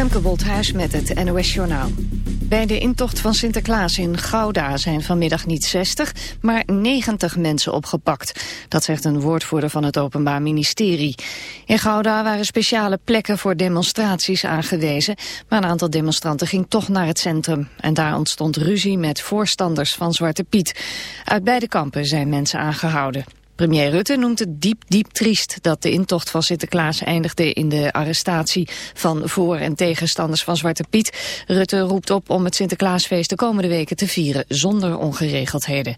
Femke met het NOS Journaal. Bij de intocht van Sinterklaas in Gouda zijn vanmiddag niet 60, maar 90 mensen opgepakt. Dat zegt een woordvoerder van het Openbaar Ministerie. In Gouda waren speciale plekken voor demonstraties aangewezen, maar een aantal demonstranten ging toch naar het centrum. En daar ontstond ruzie met voorstanders van Zwarte Piet. Uit beide kampen zijn mensen aangehouden. Premier Rutte noemt het diep, diep triest dat de intocht van Sinterklaas eindigde in de arrestatie van voor- en tegenstanders van Zwarte Piet. Rutte roept op om het Sinterklaasfeest de komende weken te vieren zonder ongeregeldheden.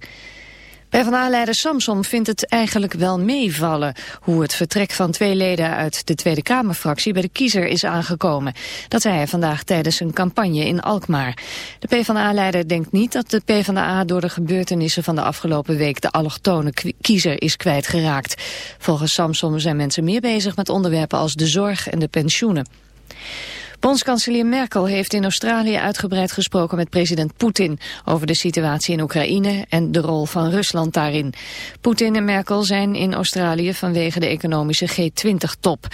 PvdA-leider Samson vindt het eigenlijk wel meevallen hoe het vertrek van twee leden uit de Tweede Kamerfractie bij de kiezer is aangekomen. Dat zei hij vandaag tijdens een campagne in Alkmaar. De PvdA-leider denkt niet dat de PvdA door de gebeurtenissen van de afgelopen week de allochtone kiezer is kwijtgeraakt. Volgens Samson zijn mensen meer bezig met onderwerpen als de zorg en de pensioenen. Bondskanselier Merkel heeft in Australië uitgebreid gesproken met president Poetin over de situatie in Oekraïne en de rol van Rusland daarin. Poetin en Merkel zijn in Australië vanwege de economische G20-top.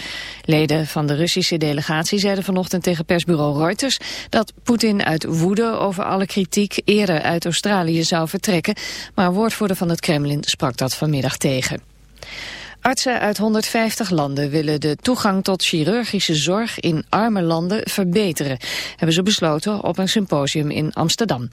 Leden van de Russische delegatie zeiden vanochtend tegen persbureau Reuters dat Poetin uit woede over alle kritiek eerder uit Australië zou vertrekken, maar woordvoerder van het Kremlin sprak dat vanmiddag tegen. Artsen uit 150 landen willen de toegang tot chirurgische zorg in arme landen verbeteren, hebben ze besloten op een symposium in Amsterdam.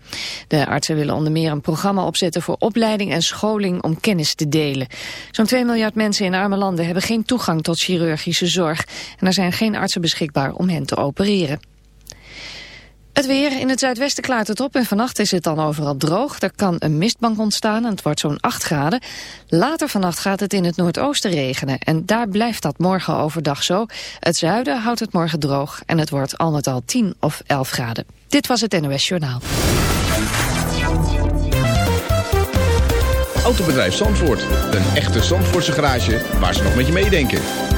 De artsen willen onder meer een programma opzetten voor opleiding en scholing om kennis te delen. Zo'n 2 miljard mensen in arme landen hebben geen toegang tot chirurgische zorg en er zijn geen artsen beschikbaar om hen te opereren. Het weer. In het zuidwesten klaart het op en vannacht is het dan overal droog. Er kan een mistbank ontstaan en het wordt zo'n 8 graden. Later vannacht gaat het in het noordoosten regenen en daar blijft dat morgen overdag zo. Het zuiden houdt het morgen droog en het wordt al met al 10 of 11 graden. Dit was het NOS Journaal. Autobedrijf Zandvoort. Een echte Zandvoortse garage waar ze nog met je meedenken.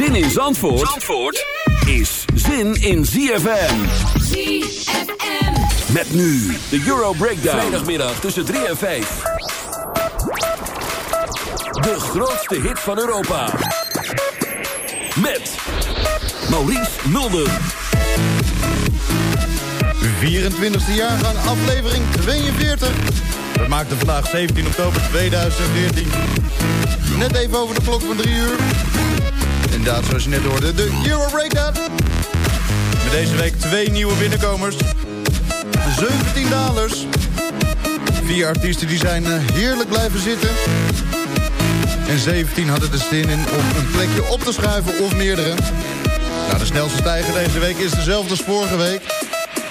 Zin in Zandvoort, Zandvoort is zin in ZFM. ZFM. Met nu de Euro Breakdown. Vrijdagmiddag tussen 3 en 5. De grootste hit van Europa. Met Maurice Mulder. 24e jaargang, aflevering 42. Dat maakte vandaag 17 oktober 2014. Net even over de klok van 3 uur. Inderdaad, zoals je net hoorde, de Euro Breakdown. Met deze week twee nieuwe binnenkomers. 17 dalers. Vier artiesten die zijn eh, heerlijk blijven zitten. En 17 hadden er zin in om een plekje op te schuiven of meerdere. Nou, de snelste stijger deze week is dezelfde als vorige week.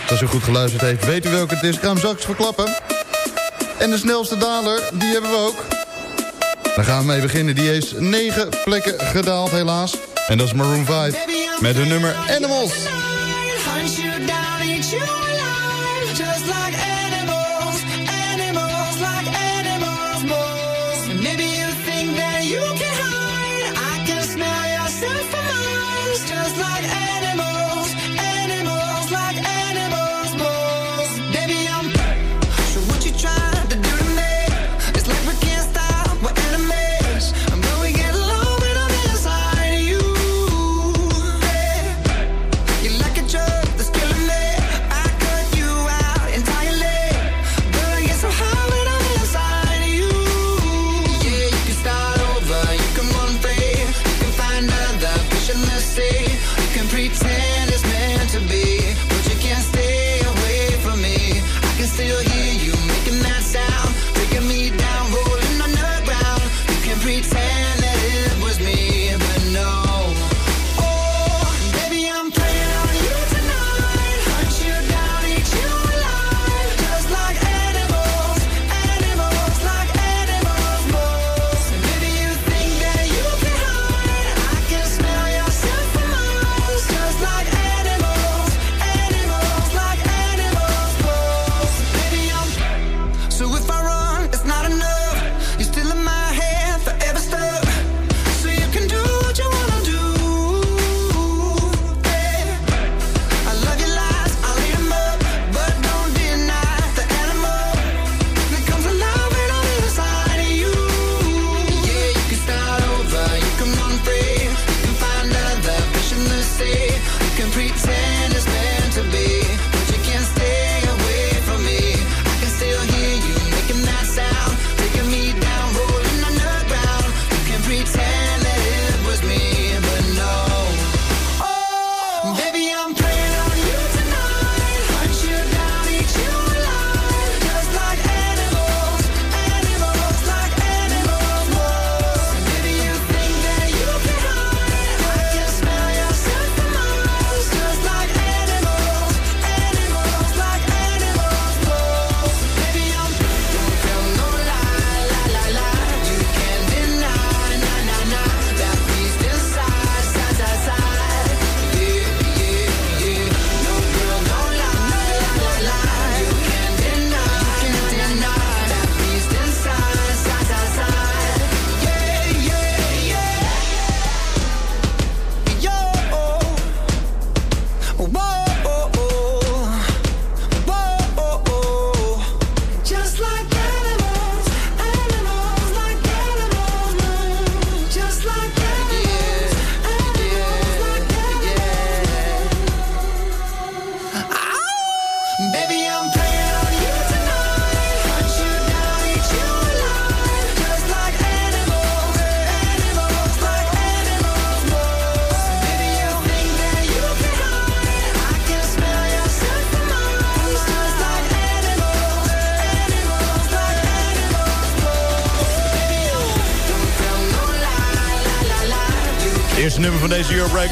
Als u goed geluisterd heeft, weet u welke het is. Ik ga hem straks verklappen. En de snelste daler, die hebben we ook. Daar gaan we mee beginnen. Die heeft negen plekken gedaald helaas. En dat is Maroon 5 met hun nummer Animals.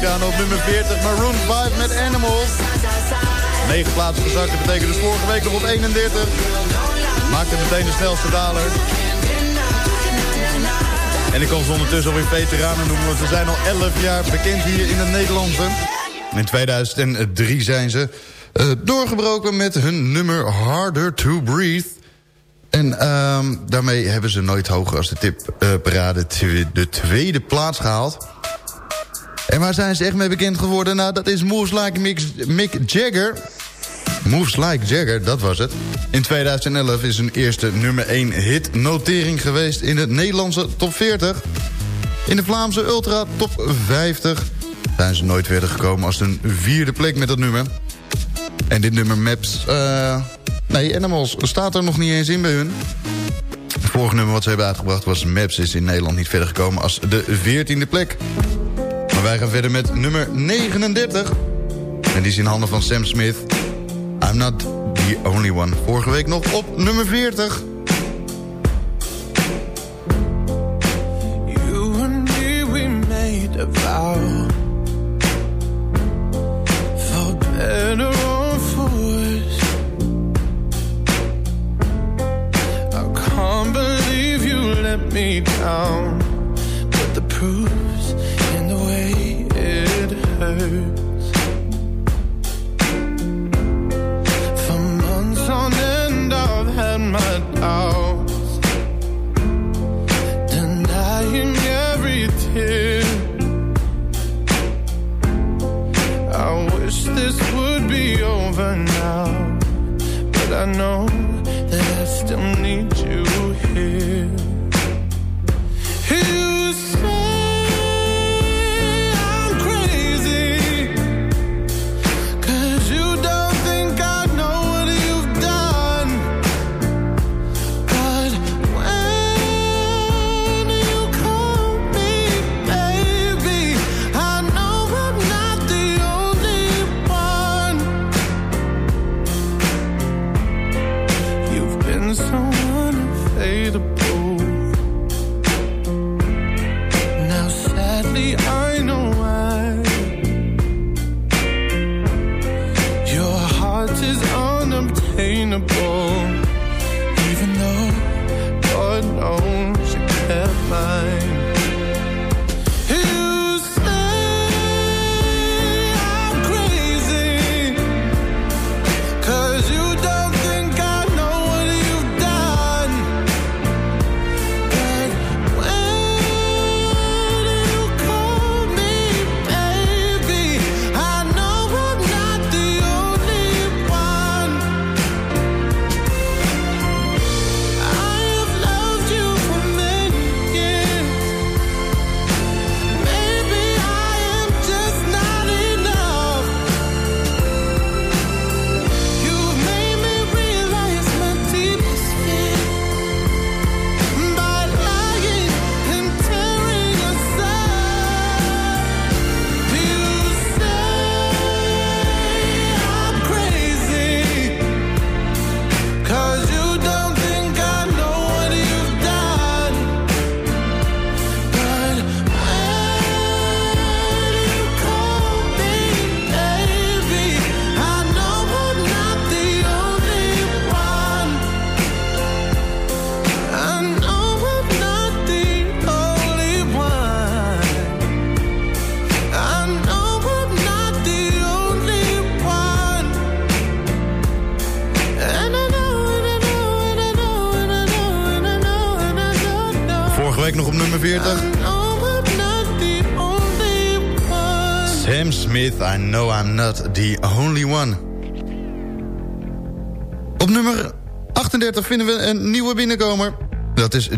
Breakdown op nummer 40. Maroon 5 met Animals. 9 plaatsen gezakt, dat betekent dus vorige week nog op 31. Maakte meteen de snelste daler. En ik kan ze ondertussen alweer veteranen noemen, want ze zijn al 11 jaar bekend hier in het Nederlandse. In 2003 zijn ze eh, doorgebroken met hun nummer Harder to Breathe. En ehm, daarmee hebben ze nooit hoger als de tipparade de tweede plaats gehaald. En waar zijn ze echt mee bekend geworden? Nou, dat is Moves Like Mick, Jagger. Moves Like Jagger, dat was het. In 2011 is hun eerste nummer 1 hit notering geweest in het Nederlandse top 40. In de Vlaamse Ultra top 50 zijn ze nooit verder gekomen als een vierde plek met dat nummer. En dit nummer Maps... eh nee, Animals staat er nog niet eens in bij hun. Het vorige nummer wat ze hebben uitgebracht was Maps... is in Nederland niet verder gekomen als de 14e plek. Maar wij gaan verder met nummer 39. En die is in handen van Sam Smith. I'm not the only one. Vorige week nog op nummer 40. Made a I believe you let me down. hurts. For months on end, I've had my doubts, denying every tear. I wish this would be over now, but I know that I still need you here. No. know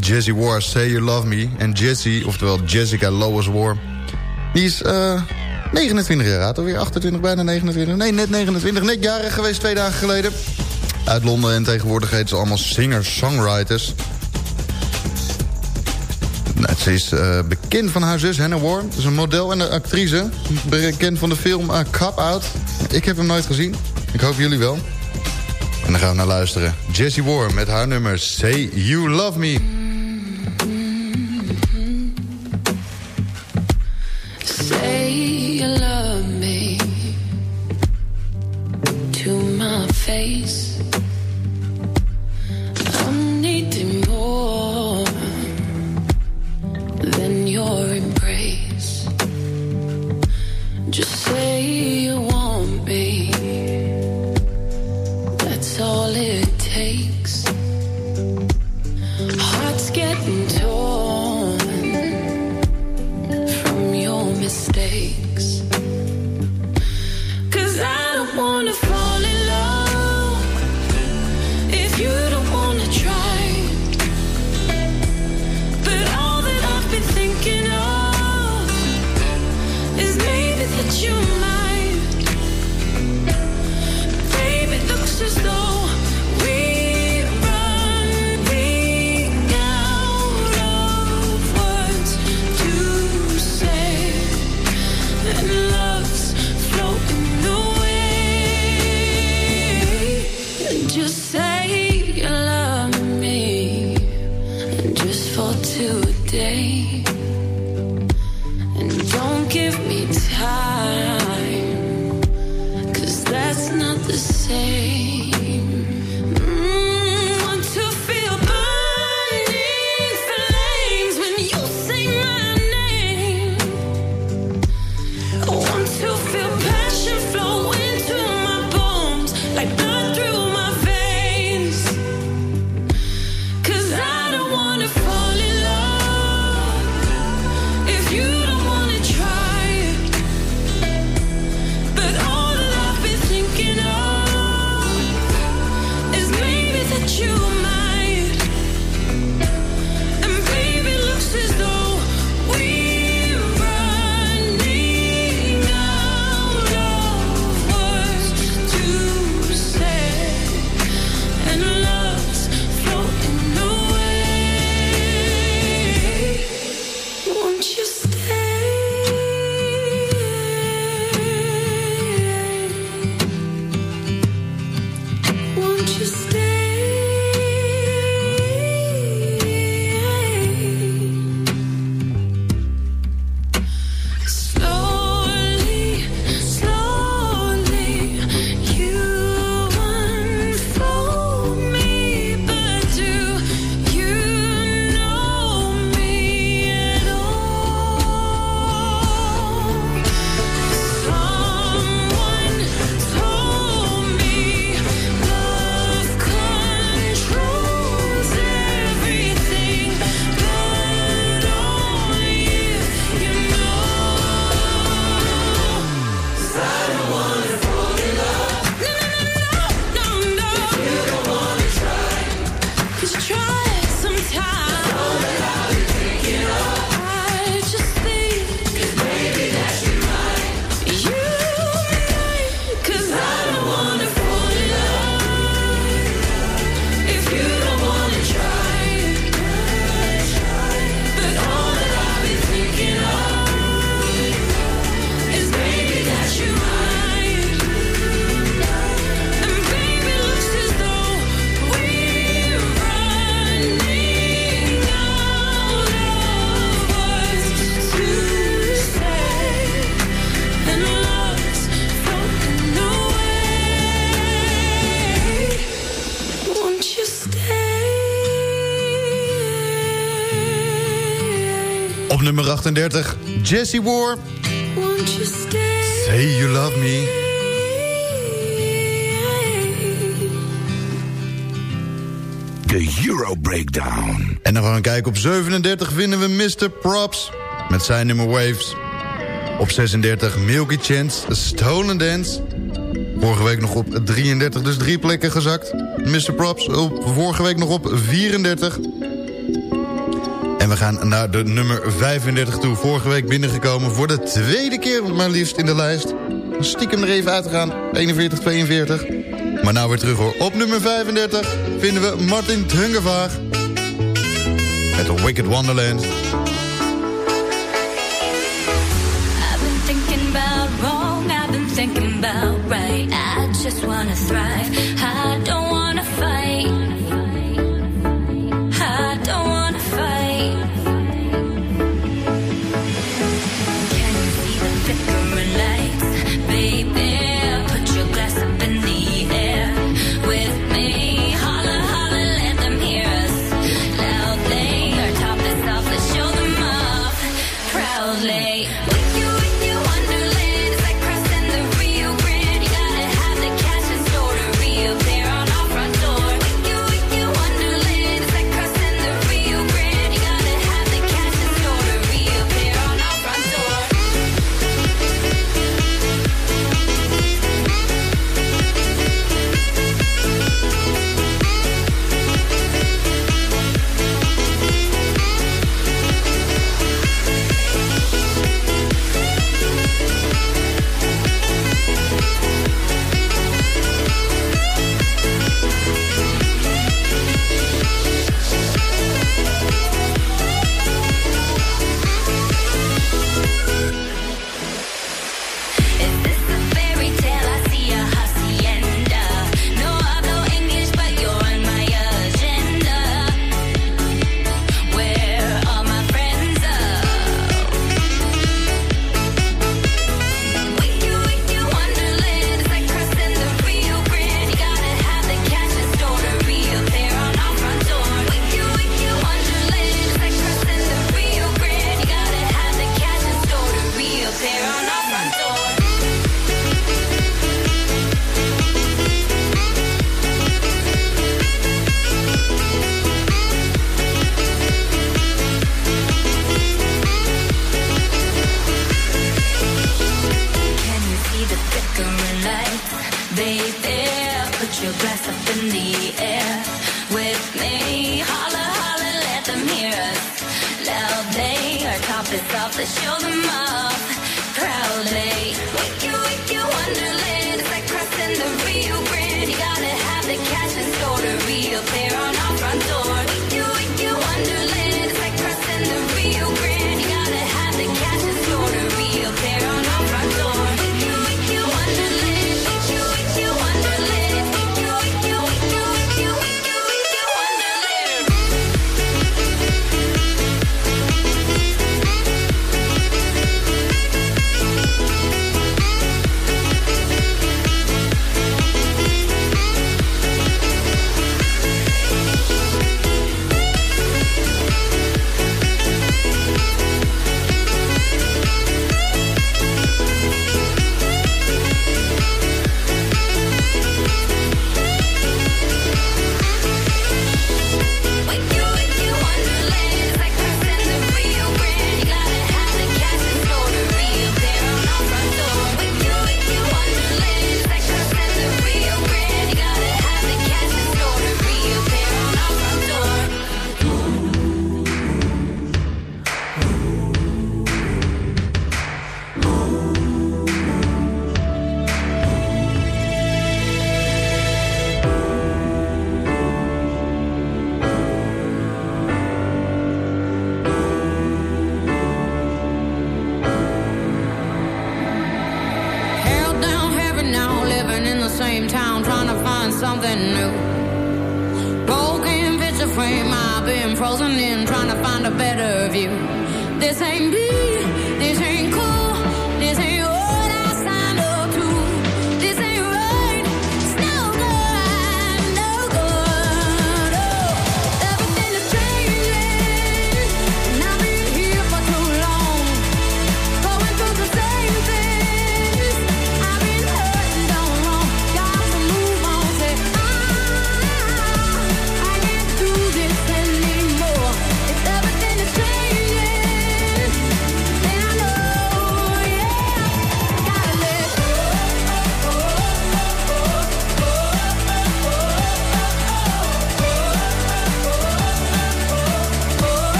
Jessie War, Say You Love Me. En Jessie, oftewel Jessica Lois War, die is eh, 29 jaar oud. Alweer 28, bijna 29. Nee, net 29. Net jarig geweest, twee dagen geleden. Uit Londen en tegenwoordig heet ze allemaal singer-songwriters. Nou, ze is eh, bekend van haar zus Hannah War, Ze is een model en een actrice. Bekend van de film uh, Out. Ik heb hem nooit gezien. Ik hoop jullie wel. En dan gaan we naar luisteren. Jessie War met haar nummer Say You Love Me. 38, Jesse War. Won't you stay? Say you love me. The Euro Breakdown. En dan gaan we kijken. Op 37 vinden we Mr. Props met zijn nummer Waves. Op 36 Milky Chance, Stolen Dance. Vorige week nog op 33, dus drie plekken gezakt. Mr. Props op, vorige week nog op 34. En we gaan naar de nummer 35 toe. Vorige week binnengekomen voor de tweede keer maar liefst in de lijst. Stiekem er even uit te gaan. 41, 42. Maar nou weer terug hoor. Op nummer 35 vinden we Martin Tungevaag. Met Wicked Wonderland. I've been thinking about right. I just wanna thrive. I don't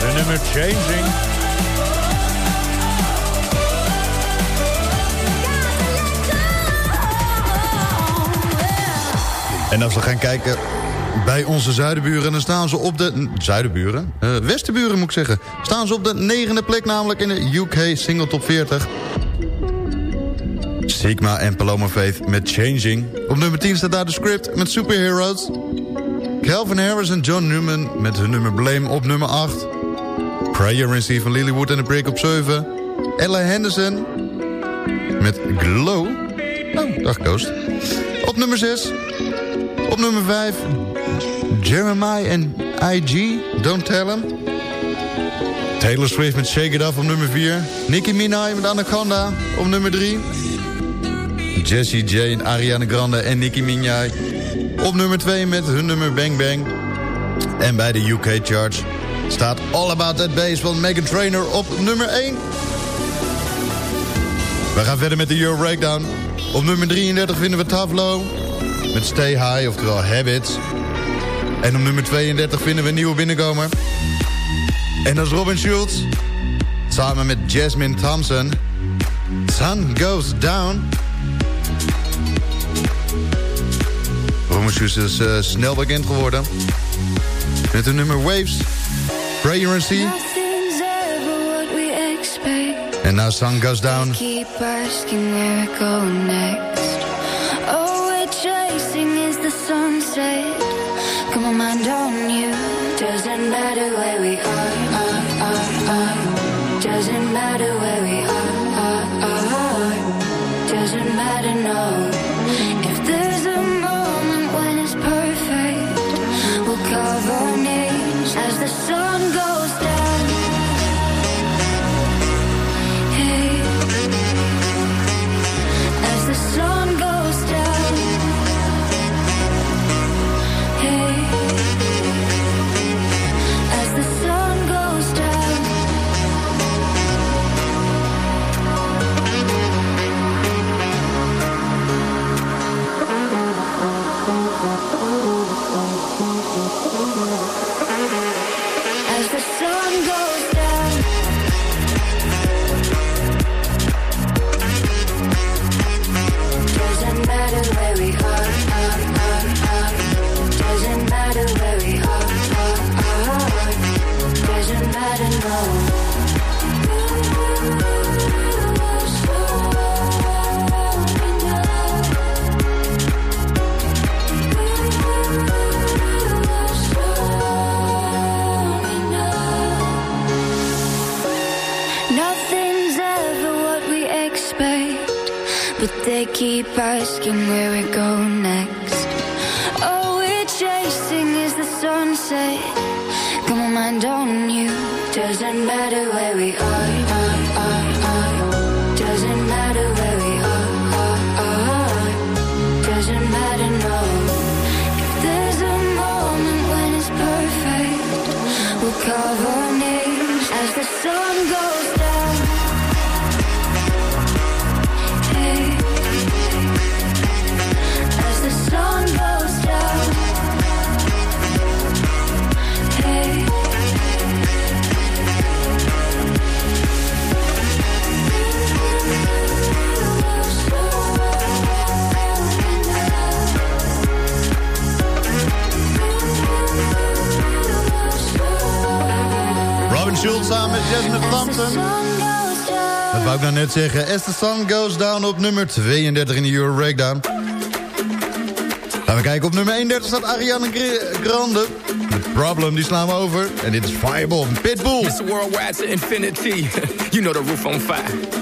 De nummer Changing. En als we gaan kijken bij onze zuidenburen... dan staan ze op de... Zuidenburen? Eh, westenburen moet ik zeggen. Staan ze op de negende plek namelijk in de UK Single Top 40. Sigma en Paloma Faith met Changing. Op nummer 10 staat daar de script met Superheroes. Calvin Harris en John Newman met hun nummer Blame op nummer 8. Prayer and See van Lilywood en de Break op 7. Ella Henderson met Glow. Oh, dag Ghost. Op nummer 6. Op nummer 5. Jeremiah en IG, Don't Tell Him. Taylor Swift met Shake It Off op nummer 4. Nicki Minaj met Anaconda op nummer 3. Jessie J, Ariana Grande en Nicki Minaj. Op nummer 2 met hun nummer Bang Bang. En bij de UK Charts staat All About That Bass van Megan Trainor op nummer 1. We gaan verder met de Euro Breakdown. Op nummer 33 vinden we Tavlo met Stay High, oftewel Habits. En op nummer 32 vinden we een nieuwe binnenkomer. En dat is Robin Schulz. Samen met Jasmine Thompson. Sun Goes Down. Schulz is eh, snel bekend geworden. Met de nummer Waves. Prayer and See. Nothing's ever what we expect. En now Sun Goes Down. Keep asking where it go next. All we're chasing is the sunset. Come on, mind on you. Doesn't matter where we are, are, are, are. Doesn't matter where we are, are, are. Doesn't matter, no. If there's keep asking where we go next. All we're chasing is the sunset. Got my mind on you. Doesn't matter Dat wou ik nou net zeggen. As the Sun Goes Down op nummer 32 in de Euro Breakdown. Gaan we kijken, op nummer 31 staat Ariana Gr- Grande. The Problem, die slaan we over. En dit is Fireball Pitbull. Mr. Worldwide to infinity. you know the roof on fire.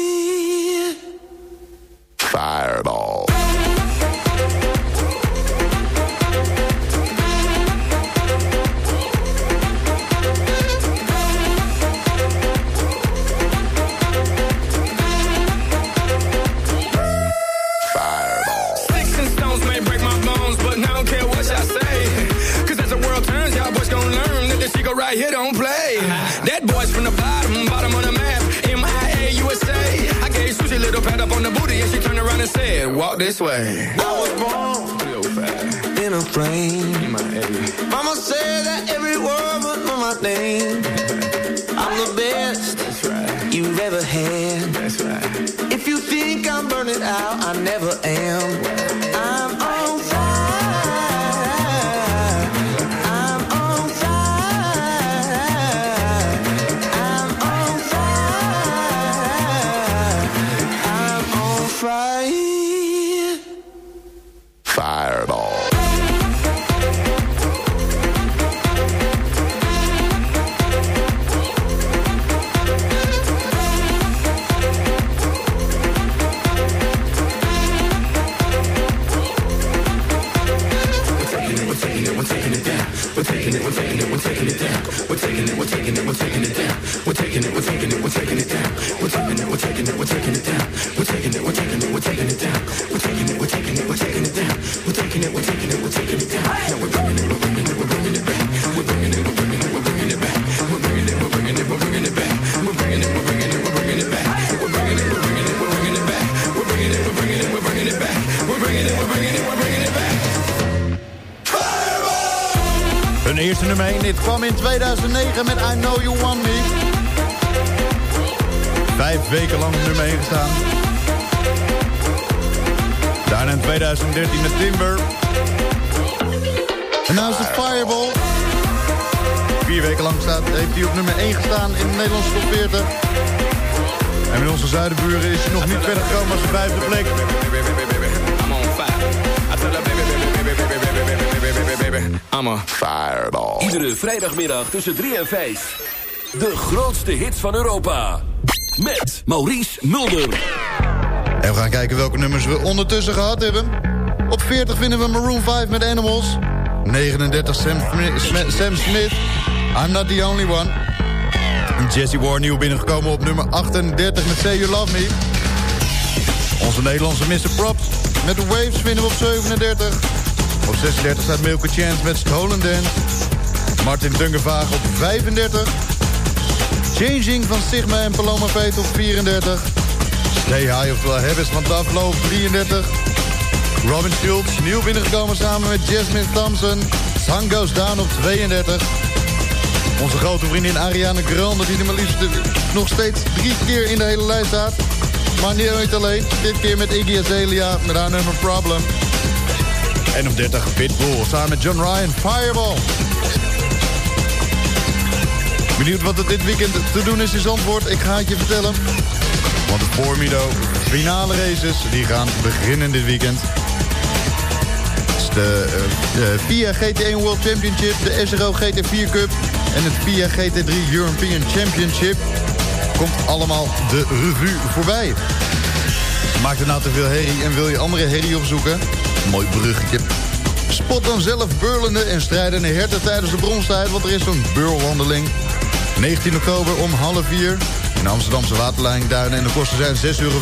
Hun eerste nummer 1 dit kwam in 2009 met I Know You Want Me. Vijf weken lang nummer 1 gestaan. Daarna in 2013 met Timber. En nou is Fireball. Vier weken lang staat, heeft hij op nummer 1 gestaan in de Nederlandse top 40. En met onze zuidenburen is hij nog niet verder gekomen als de vijfde plek. I'm a fireball. Iedere vrijdagmiddag tussen 3 en 5. De grootste hits van Europa. Met Maurice Mulder. En we gaan kijken welke nummers we ondertussen gehad hebben. Op 40 vinden we Maroon 5 met Animals. 39 Sam, Smi- Sm- Sam Smith, I'm Not The Only One. En Jesse Ware nieuw binnengekomen op nummer 38 met Say You Love Me. Onze Nederlandse Mr. Props met The Waves vinden we op 37. Op 36 staat Milky Chance met Stolen Dance. Martin Tungevaag op 35. Changing van Sigma en Paloma Peet op 34. Stay High, oftewel Habits van Taflo op 33. Robin Schultz, nieuw binnengekomen samen met Jasmine Thompson. Sun Goes Down op 32. Onze grote vriendin Ariana Grande, die er maar liefst nog steeds drie keer in de hele lijst staat. Maar niet alleen, dit keer met Iggy Azalea met haar nummer Problem. En op 30 Pitbull, samen met John Ryan, Fireball. Benieuwd wat er dit weekend te doen is in Zandvoort? Ik ga het je vertellen. Want de Formido finale races die gaan beginnen dit weekend. Het is de, eh, de FIA GT1 World Championship, de SRO GT4 Cup en het FIA GT3 European Championship. Komt allemaal de revue voorbij. Maakt er nou te veel herrie en wil je andere herrie opzoeken? Mooi bruggetje. Spot dan zelf beurlende en strijdende herten tijdens de bronstijd... want er is zo'n beurwandeling. 19 oktober om half vier in de Amsterdamse waterleiding Duinen. En de kosten zijn 6,50 euro.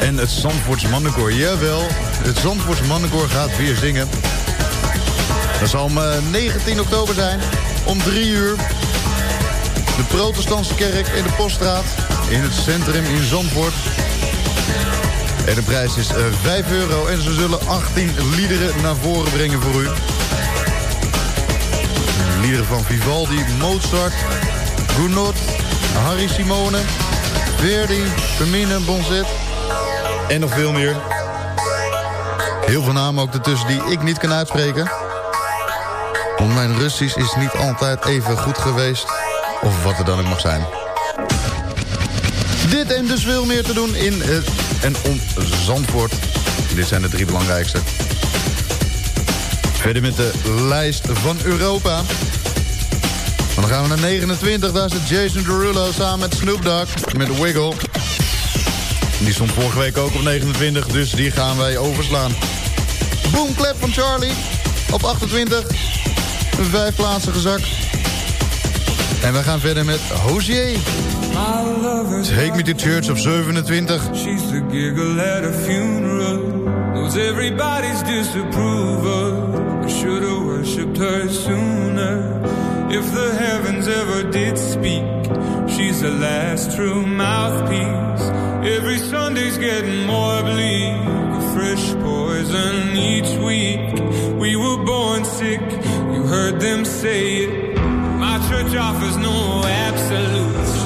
En het Zandvoorts Mannenkoor, jawel. Het Zandvoorts Mannenkoor gaat weer zingen. Dat zal om eh, 19 oktober zijn, om 3 uur. De protestantse kerk in de Poststraat, in het centrum in Zandvoort. En de prijs is eh, 5 euro en ze zullen 18 liederen naar voren brengen voor u. Liederen van Vivaldi, Mozart, Gounod, Harry Simone, Verdi, Fermine, Bonzet en nog veel meer. Heel veel namen ook ertussen die ik niet kan uitspreken. Want mijn is niet altijd even goed geweest. Of wat er dan ook mag zijn. Dit en dus veel meer te doen in het en om Zandvoort. Dit zijn de drie belangrijkste. Verder met de lijst van Europa. Dan gaan we naar 29. Daar zit Jason Derulo samen met Snoop Dogg met Wiggle. Die stond vorige week ook op 29, dus die gaan wij overslaan. Boom Clap van Charlie op 28. Vijf plaatsen gezakt. En we gaan verder met Hozier. Take Me to Church op 27. She's the giggle at a funeral. Knows everybody's disapproval. I should have worshipped her sooner. If the heavens ever did speak, she's the last true mouthpiece. Every Sunday's getting more bleak. A fresh poison each week. We were born sick, you heard them say it. My church offers no absolutes.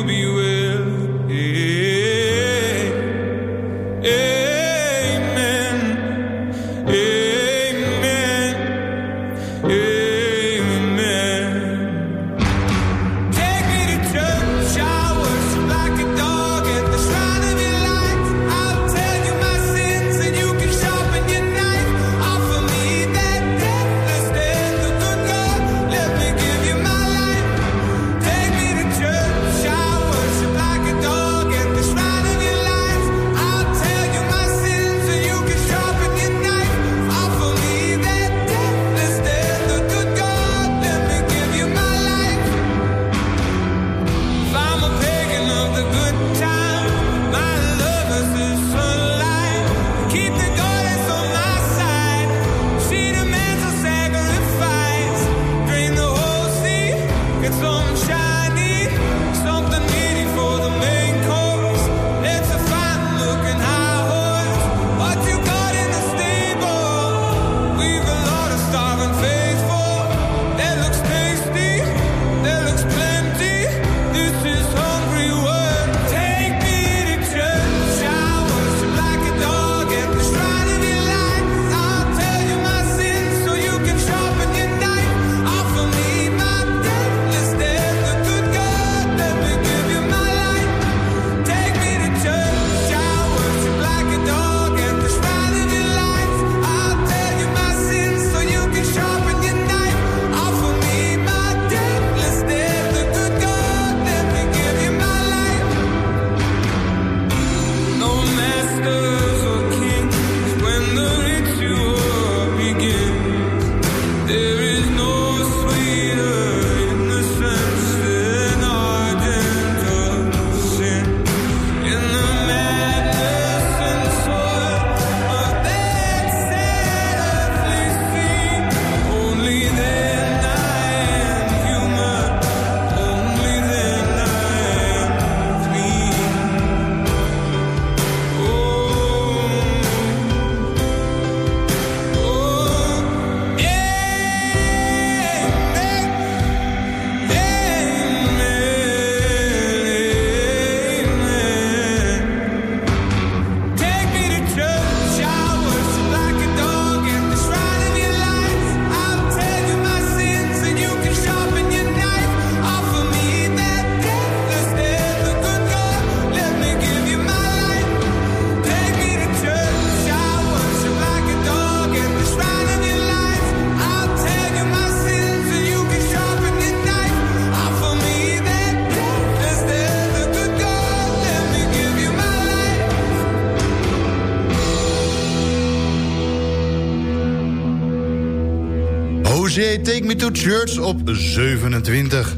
Church op 27.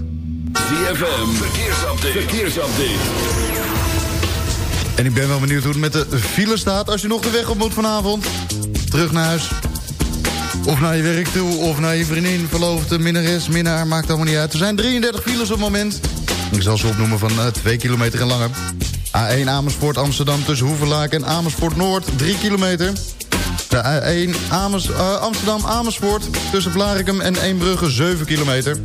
ZFM, verkeersupdate. verkeersupdate. En ik ben wel benieuwd hoe het met de file staat... als je nog de weg op moet vanavond. Terug naar huis. Of naar je werk toe, of naar je vriendin, verloofde, minnares, minnaar... maakt allemaal niet uit. Er zijn 33 files op het moment. Ik zal ze opnoemen van uh, 2 kilometer en langer. A1 Amersfoort Amsterdam tussen Hoevelaak en Amersfoort Noord 3 kilometer. De A1 Amers, uh, Amsterdam Amersfoort tussen Blarikum en Eembrugge 7 kilometer.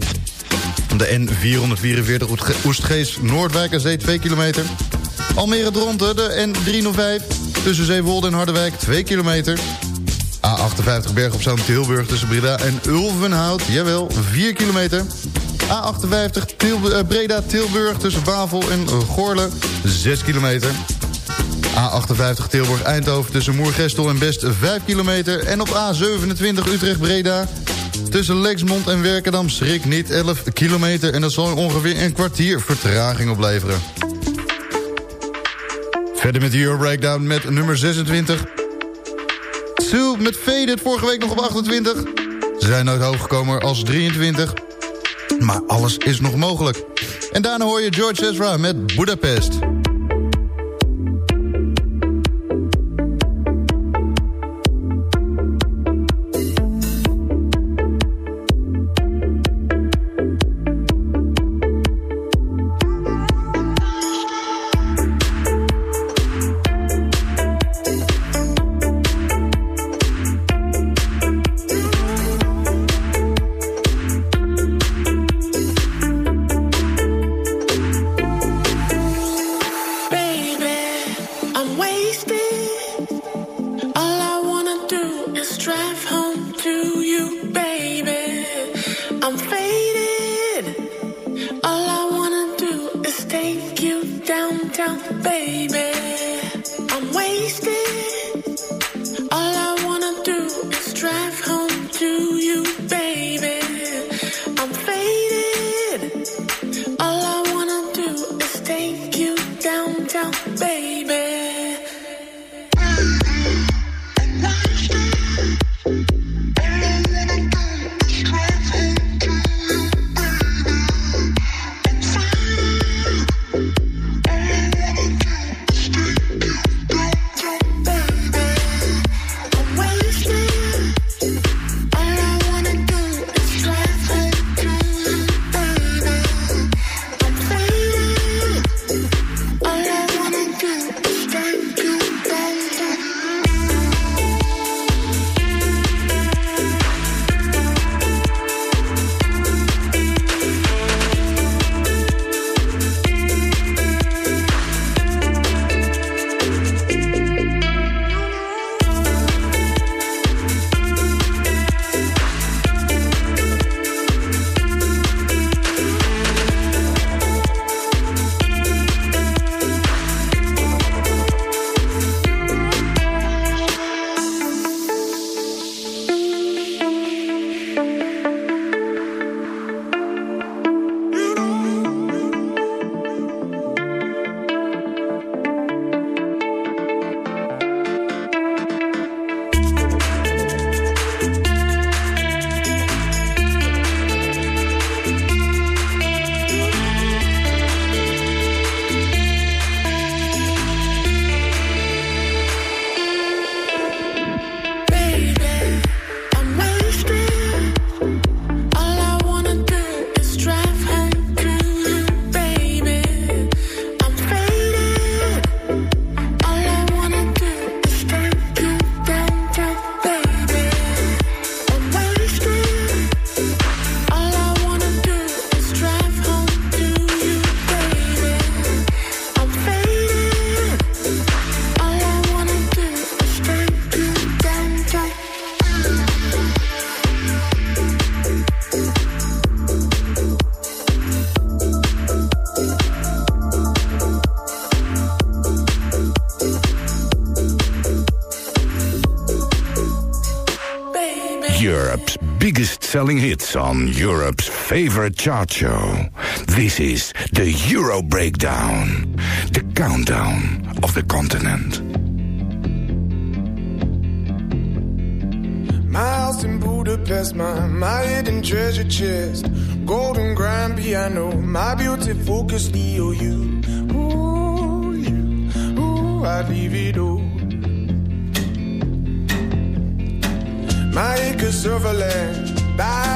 De N444 Oestgeest Noordwijk en Zee 2 kilometer. Almere Dronten de N305 tussen Zeewolde en Harderwijk 2 kilometer. A58 Berg op Zoom Tilburg tussen Breda en Ulvenhout, jawel, 4 kilometer. A58 Til uh, Breda Tilburg tussen Bavel en Gorle 6 kilometer. A58 Tilburg Eindhoven tussen Moergestel en Best 5 kilometer. En op A27 Utrecht Breda tussen Lexmond en Werkendam schrik niet 11 kilometer. En dat zal ongeveer een kwartier vertraging opleveren. Verder met de Euro Breakdown met nummer 26. Sue met Faded vorige week nog op 28. Ze zijn nooit hoog gekomen als 23. Maar alles is nog mogelijk. En daarna hoor je George Ezra met Budapest. baby. I'm wasted. On Europe's favorite chart show. This is the Euro Breakdown, the countdown of the continent. My house in Budapest Budapest, my, my hidden treasure chest. Golden grand piano, my beauty focus EOU. Ooh, you, ooh, I'd leave it all. My acres of land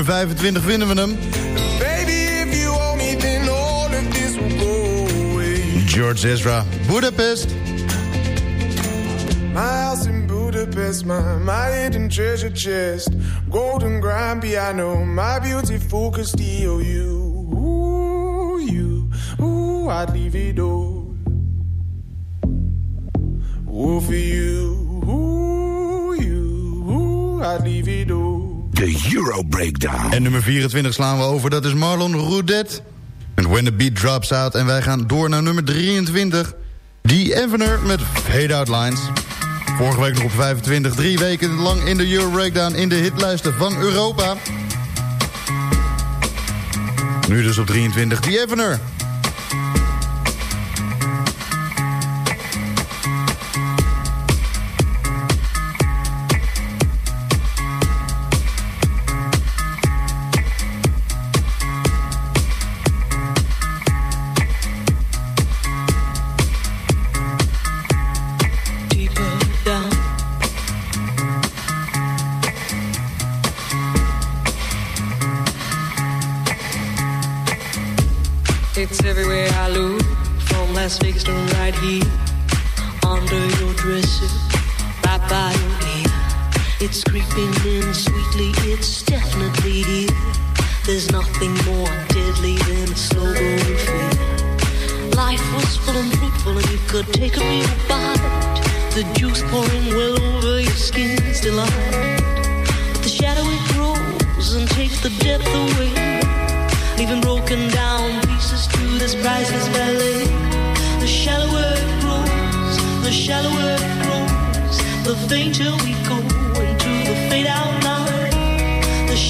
Nummer 25 vinden we hem. Baby, if you owe me, then all of this will go away. George Ezra, Budapest. My house in Budapest, my, my hidden treasure chest. Golden grand piano, my beauty focused EOU. Ooh, you, ooh, I'd leave it all. Ooh, for you, ooh, you, ooh, I'd leave it all. De Euro Breakdown. En nummer 24 slaan we over, dat is Marlon Roudet. Met When the Beat Drops Out. En wij gaan door naar nummer 23. The Evener met Fade Out Lines. Vorige week nog op 25. Drie weken lang in de Euro Breakdown in de hitlijsten van Europa. Nu dus op 23. The Evener.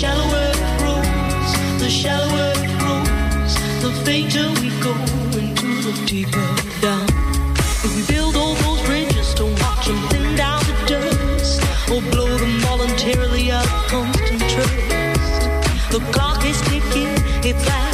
Shallower it grows, the shallower it grows, the fainter we go into the deeper down. If we build all those bridges to watch them thin down to dust, or blow them voluntarily out of constant trust. The clock is ticking, it's last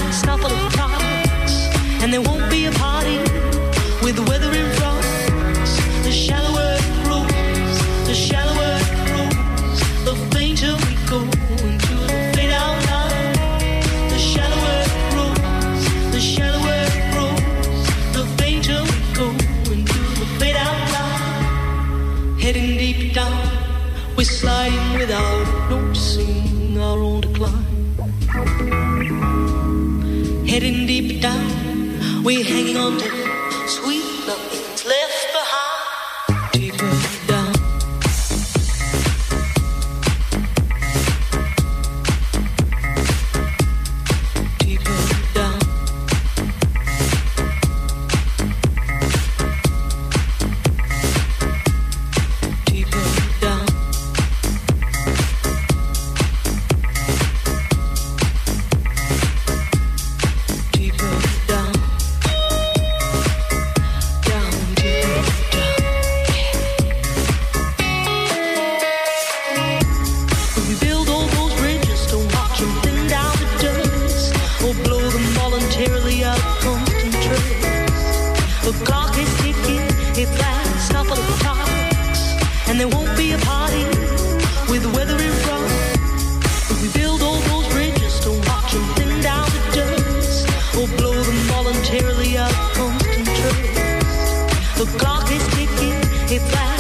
voluntarily of constant trace. The clock is ticking, its last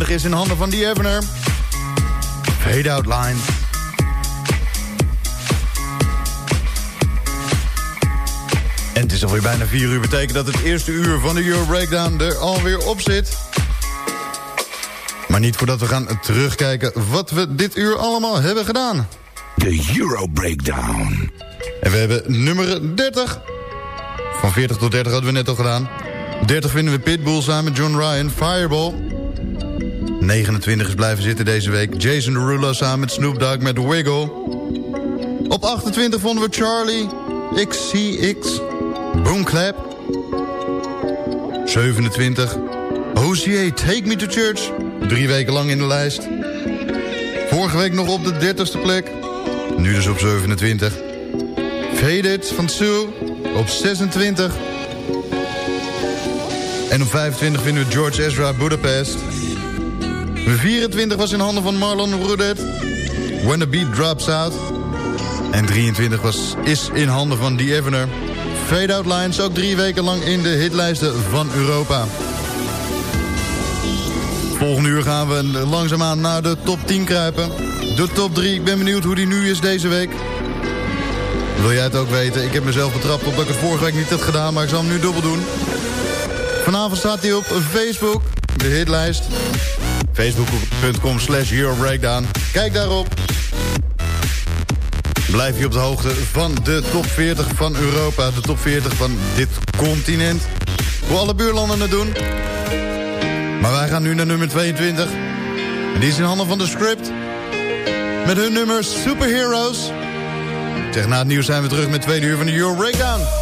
is in handen van die Evener. Fade outline. En het is alweer bijna 4 uur. Betekent dat het eerste uur van de Euro Breakdown er alweer op zit. Maar niet voordat we gaan terugkijken wat we dit uur allemaal hebben gedaan. De Euro Breakdown. En we hebben nummer 30. Van 40 tot 30 hadden we net al gedaan. 30 vinden we Pitbull samen met John Ryan, Fireball. 29 is blijven zitten deze week. Jason Derulo samen met Snoop Dogg met Wiggle. Op 28 vonden we Charlie XCX Boomclap. 27 OCA Take Me to Church. Drie weken lang in de lijst. Vorige week nog op de 30ste plek. Nu dus op 27. Faded van Sue op 26. En op 25 vinden we George Ezra Budapest. 24 was in handen van Marlon Rudet. When the Beat Drops Out. En 23 was, is in handen van The Evener. Fade Out Lines ook drie weken lang in de hitlijsten van Europa. Volgende uur gaan we langzaamaan naar de top 10 kruipen. De top 3, ik ben benieuwd hoe die nu is deze week. Wil jij het ook weten? Ik heb mezelf betrapt op dat ik het vorige week niet had gedaan, maar ik zal hem nu dubbel doen. Vanavond staat hij op Facebook, de hitlijst. Facebook.com slash Eurobreakdown. Kijk daarop. Blijf je op de hoogte van de top 40 van Europa. De top 40 van dit continent. Hoe alle buurlanden het doen. Maar wij gaan nu naar nummer 22. En die is in handen van de script. Met hun nummer Superheroes. Zeg, na het nieuws zijn we terug met tweede uur van de Euro Breakdown.